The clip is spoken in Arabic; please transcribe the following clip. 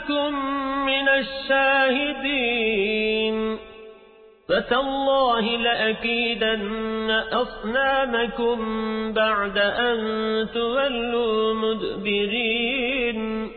ذلكم من الشاهدين. فتالله لأكيدن أصنامكم بعد أن تولوا مدبرين.